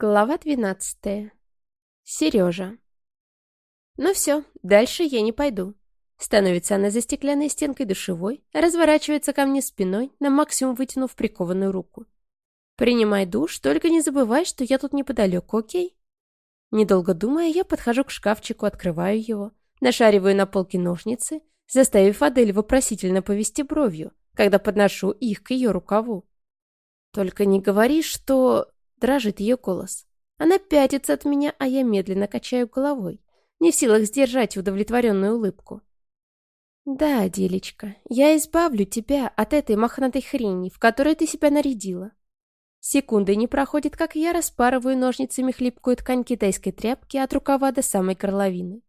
Глава 12. Сережа. Ну все, дальше я не пойду. Становится она за стеклянной стенкой душевой, разворачивается ко мне спиной, на максимум вытянув прикованную руку. Принимай душ, только не забывай, что я тут неподалеку, окей? Недолго думая, я подхожу к шкафчику, открываю его, нашариваю на полке ножницы, заставив Адель вопросительно повести бровью, когда подношу их к ее рукаву. Только не говори, что... Дрожит ее голос. Она пятится от меня, а я медленно качаю головой, не в силах сдержать удовлетворенную улыбку. «Да, Делечка, я избавлю тебя от этой мохнатой хрени, в которой ты себя нарядила». Секунды не проходит, как я распарываю ножницами хлипкую ткань китайской тряпки от рукава до самой горловины.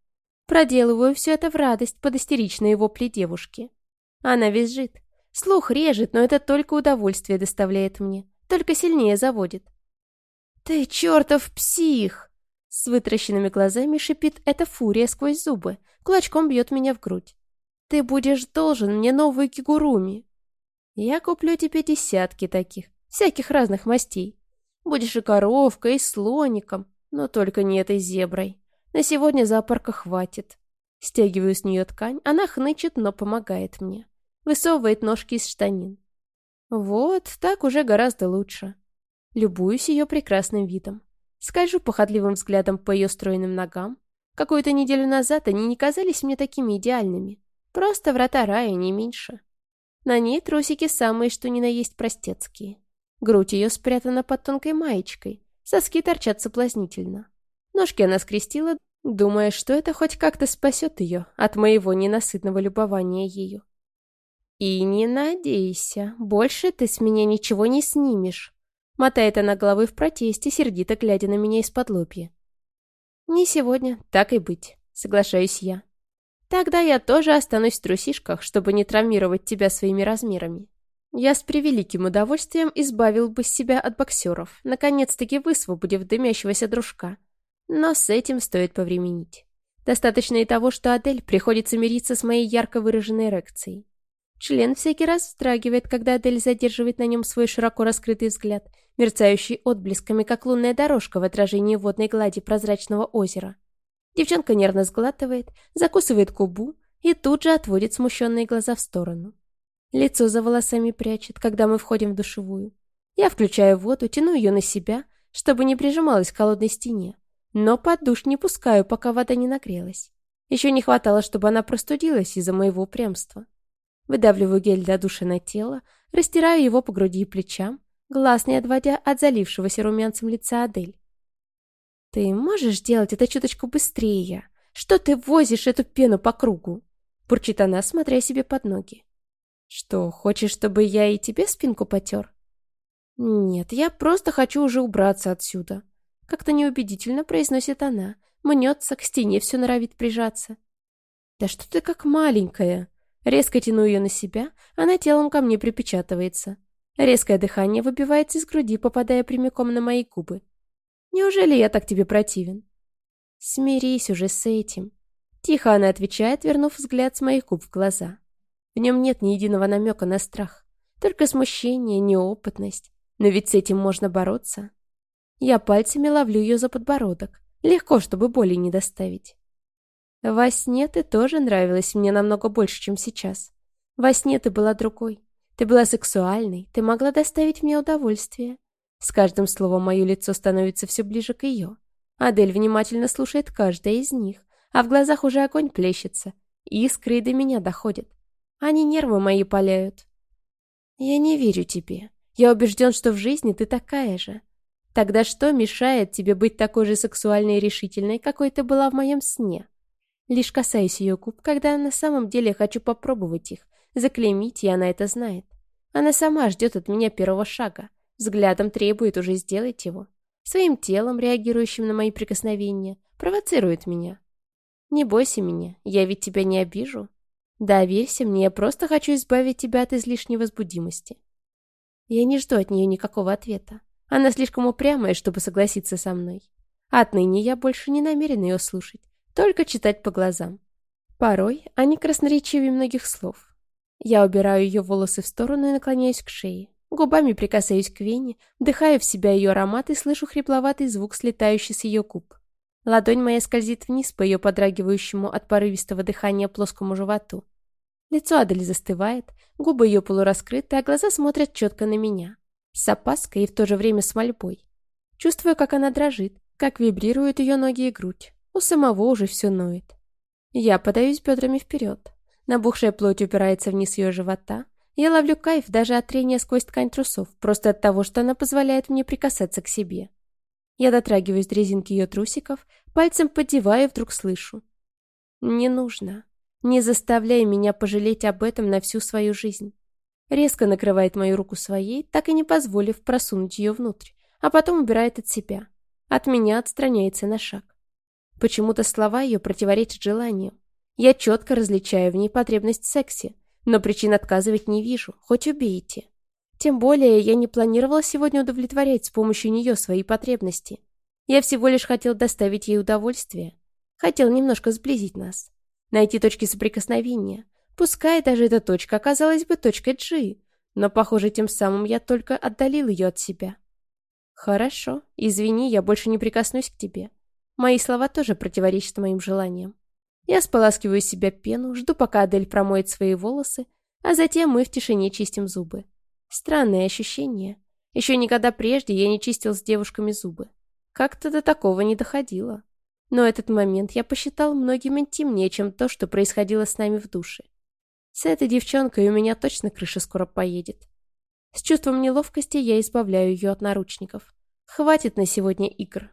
Проделываю все это в радость под истеричные вопли девушки. Она визжит. Слух режет, но это только удовольствие доставляет мне, только сильнее заводит. «Ты чертов псих!» С вытращенными глазами шипит эта фурия сквозь зубы, кулачком бьет меня в грудь. «Ты будешь должен мне новую кигуруми!» «Я куплю тебе десятки таких, всяких разных мастей. Будешь и коровкой, и слоником, но только не этой зеброй. На сегодня зоопарка хватит». Стягиваю с нее ткань, она хнычет, но помогает мне. Высовывает ножки из штанин. Вот, так уже гораздо лучше. Любуюсь ее прекрасным видом. Скольжу походливым взглядом по ее стройным ногам. Какую-то неделю назад они не казались мне такими идеальными. Просто врата рая, не меньше. На ней трусики самые, что ни на есть простецкие. Грудь ее спрятана под тонкой маечкой. Соски торчат соблазнительно. Ножки она скрестила, думая, что это хоть как-то спасет ее от моего ненасытного любования ею. «И не надейся, больше ты с меня ничего не снимешь», Мотает она головой в протесте, сердито глядя на меня из-под лобья. «Не сегодня, так и быть», — соглашаюсь я. «Тогда я тоже останусь в трусишках, чтобы не травмировать тебя своими размерами. Я с превеликим удовольствием избавил бы себя от боксеров, наконец-таки высвободив дымящегося дружка. Но с этим стоит повременить. Достаточно и того, что Адель приходится мириться с моей ярко выраженной эрекцией. Член всякий раз вздрагивает, когда Адель задерживает на нем свой широко раскрытый взгляд, мерцающий отблесками, как лунная дорожка в отражении водной глади прозрачного озера. Девчонка нервно сглатывает, закусывает губу и тут же отводит смущенные глаза в сторону. Лицо за волосами прячет, когда мы входим в душевую. Я включаю воду, тяну ее на себя, чтобы не прижималась к холодной стене, но под душ не пускаю, пока вода не нагрелась. Еще не хватало, чтобы она простудилась из-за моего упрямства. Выдавливаю гель для душа на тело, растираю его по груди и плечам, глаз не отводя от залившегося румянцем лица Адель. «Ты можешь делать это чуточку быстрее? Что ты возишь эту пену по кругу?» Бурчит она, смотря себе под ноги. «Что, хочешь, чтобы я и тебе спинку потер?» «Нет, я просто хочу уже убраться отсюда». Как-то неубедительно произносит она, мнется, к стене все норовит прижаться. «Да что ты как маленькая!» Резко тяну ее на себя, она телом ко мне припечатывается. Резкое дыхание выбивается из груди, попадая прямиком на мои губы. Неужели я так тебе противен? Смирись уже с этим. Тихо она отвечает, вернув взгляд с моих губ в глаза. В нем нет ни единого намека на страх. Только смущение, неопытность. Но ведь с этим можно бороться. Я пальцами ловлю ее за подбородок. Легко, чтобы боли не доставить. Во сне ты тоже нравилась мне намного больше, чем сейчас. Во сне ты была другой. Ты была сексуальной, ты могла доставить мне удовольствие. С каждым словом мое лицо становится все ближе к ее. Адель внимательно слушает каждое из них, а в глазах уже огонь плещется. Искры до меня доходят. Они нервы мои паляют. Я не верю тебе. Я убежден, что в жизни ты такая же. Тогда что мешает тебе быть такой же сексуальной и решительной, какой ты была в моем сне? Лишь касаюсь ее губ, когда на самом деле хочу попробовать их, заклеймить, и она это знает. Она сама ждет от меня первого шага, взглядом требует уже сделать его. Своим телом, реагирующим на мои прикосновения, провоцирует меня. Не бойся меня, я ведь тебя не обижу. Доверься мне, я просто хочу избавить тебя от излишней возбудимости. Я не жду от нее никакого ответа. Она слишком упрямая, чтобы согласиться со мной. Отныне я больше не намерен ее слушать только читать по глазам. Порой они красноречивее многих слов. Я убираю ее волосы в сторону и наклоняюсь к шее. Губами прикасаюсь к вене, вдыхаю в себя ее аромат и слышу хрипловатый звук, слетающий с ее губ. Ладонь моя скользит вниз по ее подрагивающему от порывистого дыхания плоскому животу. Лицо Адель застывает, губы ее полураскрыты, а глаза смотрят четко на меня. С опаской и в то же время с мольбой. Чувствую, как она дрожит, как вибрируют ее ноги и грудь. У самого уже все ноет. Я подаюсь бедрами вперед. Набухшая плоть упирается вниз ее живота. Я ловлю кайф даже от трения сквозь ткань трусов, просто от того, что она позволяет мне прикасаться к себе. Я дотрагиваюсь до резинки ее трусиков, пальцем поддеваю и вдруг слышу. «Не нужно. Не заставляй меня пожалеть об этом на всю свою жизнь». Резко накрывает мою руку своей, так и не позволив просунуть ее внутрь, а потом убирает от себя. От меня отстраняется на шаг. Почему-то слова ее противоречат желанию. Я четко различаю в ней потребность в сексе, но причин отказывать не вижу, хоть убейте. Тем более я не планировала сегодня удовлетворять с помощью нее свои потребности. Я всего лишь хотел доставить ей удовольствие. Хотел немножко сблизить нас. Найти точки соприкосновения. Пускай даже эта точка оказалась бы точкой G, но, похоже, тем самым я только отдалил ее от себя. Хорошо, извини, я больше не прикоснусь к тебе. Мои слова тоже противоречат моим желаниям. Я споласкиваю себя пену, жду, пока Адель промоет свои волосы, а затем мы в тишине чистим зубы. Странное ощущение. Еще никогда прежде я не чистил с девушками зубы. Как-то до такого не доходило. Но этот момент я посчитал многим интимнее, чем то, что происходило с нами в душе. С этой девчонкой у меня точно крыша скоро поедет. С чувством неловкости я избавляю ее от наручников. Хватит на сегодня игр.